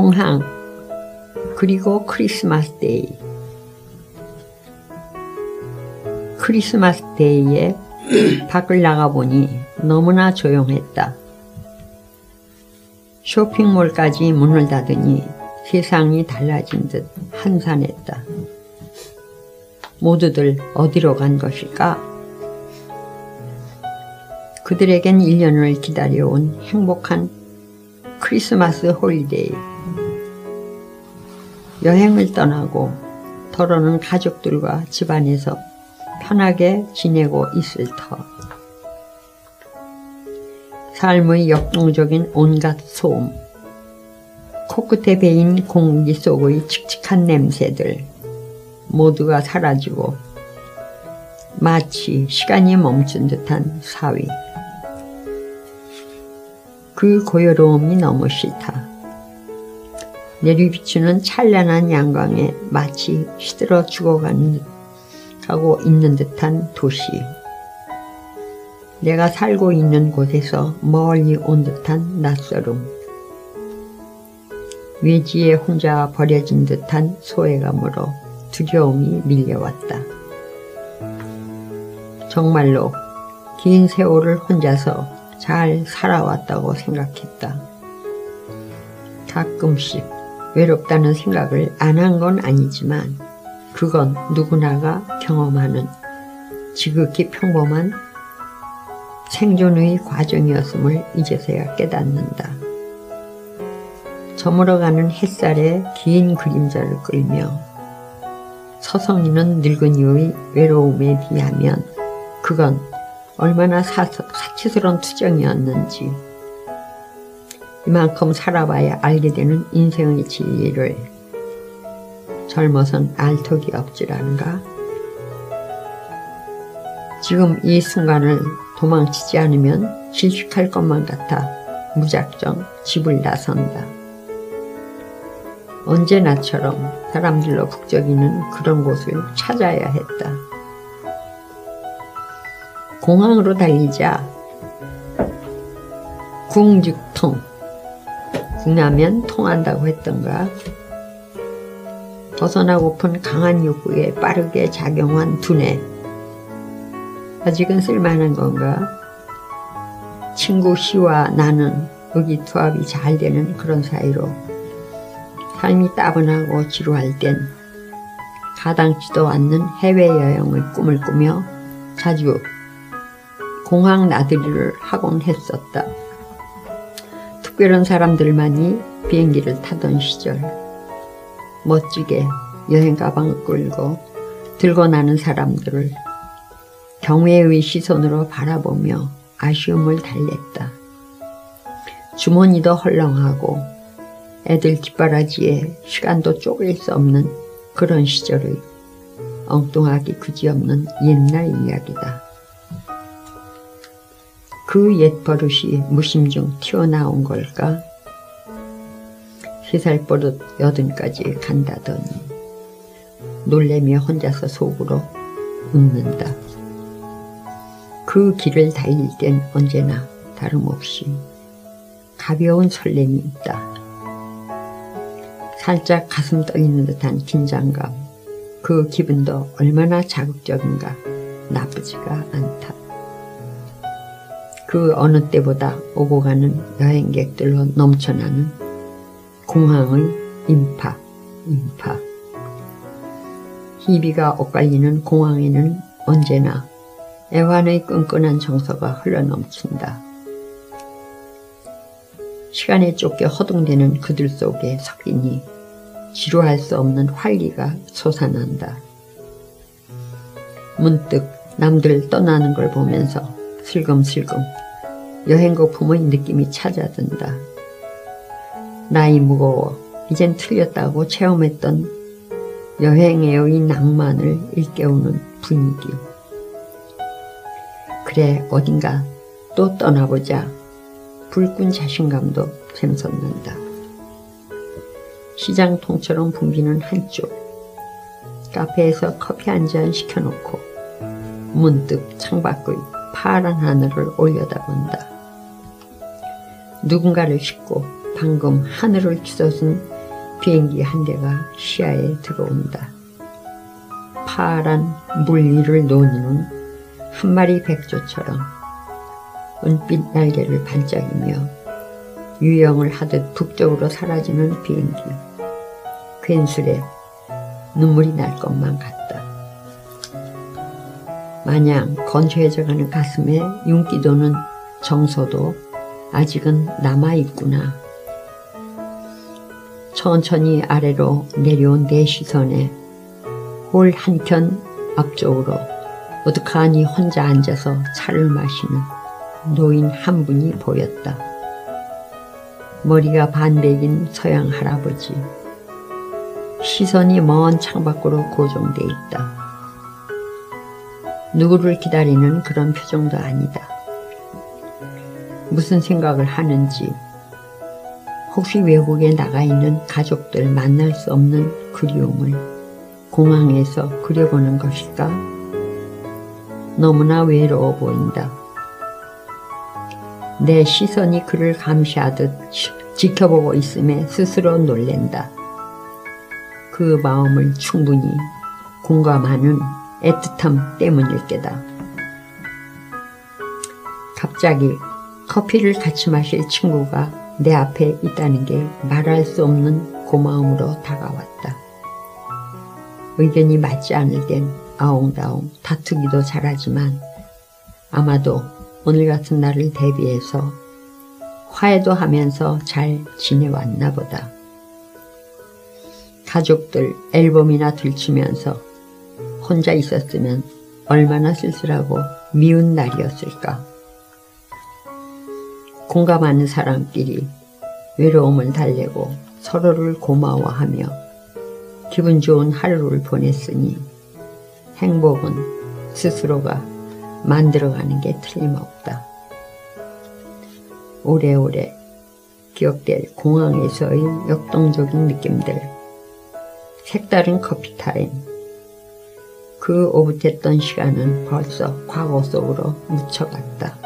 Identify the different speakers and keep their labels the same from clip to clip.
Speaker 1: 공항 그리고 Christmas Day Christmas Day에 밖을 나가보니 너무나 조용했다. 쇼핑몰까지 문을 닫으니 세상이 달라진 듯 한산했다. 모두들 어디로 간 것일까? 그들에겐 1년을 기다려온 행복한 Christmas holiday. 여행을 떠나고 더러는 가족들과 집안에서 편하게 지내고 있을 터. 삶의 역동적인 온갖 소음, 코끝에 베인 공기 속의 칙칙한 냄새들 모두가 사라지고 마치 시간이 멈춘 듯한 사위. 그 고요로움이 너무 싫다. 내리비추는 찬란한 양광에 마치 시들어 죽어가는 가고 있는 듯한 도시. 내가 살고 있는 곳에서 멀리 온 듯한 낯설음. 외지에 혼자 버려진 듯한 소외감으로 두려움이 밀려왔다. 정말로 긴 세월을 혼자서 잘 살아왔다고 생각했다. 가끔씩 외롭다는 생각을 안 한 건 아니지만 그건 누구나가 경험하는 지극히 평범한 생존의 과정이었음을 이제서야 깨닫는다. 저물어가는 햇살에 긴 그림자를 끌며 서성이는 늙은이의 외로움에 비하면 그건 얼마나 사, 사치스러운 투정이었는지 이만큼 살아봐야 알게 되는 인생의 진리를 젊어선 알턱이 없지라는가? 지금 이 순간을 도망치지 않으면 질식할 것만 같아 무작정 집을 나선다. 언제나처럼 사람들로 북적이는 그런 곳을 찾아야 했다. 공항으로 달리자 궁즉통 궁하면 통한다고 했던가 벗어나고픈 강한 욕구에 빠르게 작용한 두뇌 아직은 쓸만한 건가? 친구 씨와 나는 의기투합이 잘 되는 그런 사이로 삶이 따분하고 지루할 땐 가당치도 않는 해외여행의 꿈을 꾸며 자주 공항 나들이를 하곤 했었다. 특별한 사람들만이 비행기를 타던 시절 멋지게 여행 가방을 끌고 들고 나는 사람들을 경외의 시선으로 바라보며 아쉬움을 달랬다. 주머니도 헐렁하고 애들 뒷바라지에 시간도 쪼갤 수 없는 그런 시절의 엉뚱하기 그지없는 옛날 이야기다. 그 옛 버릇이 무심중 튀어나온 걸까? 세살 버릇 여든까지 간다더니 놀래며 혼자서 속으로 웃는다. 그 길을 달릴 땐 언제나 다름없이 가벼운 설렘이 있다. 살짝 가슴 떨리는 듯한 긴장감, 그 기분도 얼마나 자극적인가 나쁘지가 않다. 그 어느 때보다 오고 가는 여행객들로 넘쳐나는 공항의 인파, 인파. 희비가 엇갈리는 공항에는 언제나 애환의 끈끈한 정서가 흘러넘친다. 시간에 쫓겨 허둥대는 그들 속에 섞이니 지루할 수 없는 활기가 솟아난다. 문득 남들 떠나는 걸 보면서 슬금슬금 여행 거품의 느낌이 찾아든다. 나이 무거워 이젠 틀렸다고 체험했던 여행의 낭만을 일깨우는 분위기. 그래 어딘가 또 떠나보자. 불끈 자신감도 샘솟는다. 시장통처럼 붐비는 한쪽. 카페에서 커피 한 잔 시켜놓고 문득 창밖의 파란 하늘을 올려다본다. 누군가를 싣고 방금 하늘을 치솟은 비행기 한 대가 시야에 들어온다. 파란 물 위를 노는 한 마리 백조처럼 은빛 날개를 반짝이며 유영을 하듯 북쪽으로 사라지는 비행기. 괜스레 눈물이 날 것만 같다. 마냥 건조해져가는 가슴에 윤기 도는 정서도 아직은 남아있구나. 천천히 아래로 내려온 내 시선에 홀 한켠 앞쪽으로 어둑하니 혼자 앉아서 차를 마시는 노인 한 분이 보였다. 머리가 반백인 서양 할아버지. 시선이 먼 창밖으로 고정돼 있다. 누구를 기다리는 그런 표정도 아니다. 무슨 생각을 하는지, 혹시 외국에 나가 있는 가족들 만날 수 없는 그리움을 공항에서 그려보는 것일까? 너무나 외로워 보인다. 내 시선이 그를 감시하듯 지켜보고 있음에 스스로 놀랜다. 그 마음을 충분히 공감하는 애틋함 때문일 게다. 갑자기 커피를 같이 마실 친구가 내 앞에 있다는 게 말할 수 없는 고마움으로 다가왔다. 의견이 맞지 않을 땐 아웅다웅 다투기도 잘하지만 아마도 오늘 같은 날을 대비해서 화해도 하면서 잘 지내왔나 보다. 가족들 앨범이나 들추면서 혼자 있었으면 얼마나 쓸쓸하고 미운 날이었을까. 공감하는 사람끼리 외로움을 달래고 서로를 고마워하며 기분 좋은 하루를 보냈으니 행복은 스스로가 만들어가는 게 틀림없다. 오래오래 기억될 공항에서의 역동적인 느낌들, 색다른 커피 타임, 그 오붓했던 시간은 벌써 과거 속으로 묻혀갔다.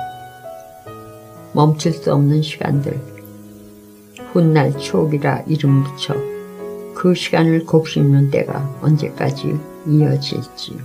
Speaker 1: 멈출 수 없는 시간들, 훗날 추억이라 이름 붙여 그 시간을 곱씹는 때가 언제까지 이어질지.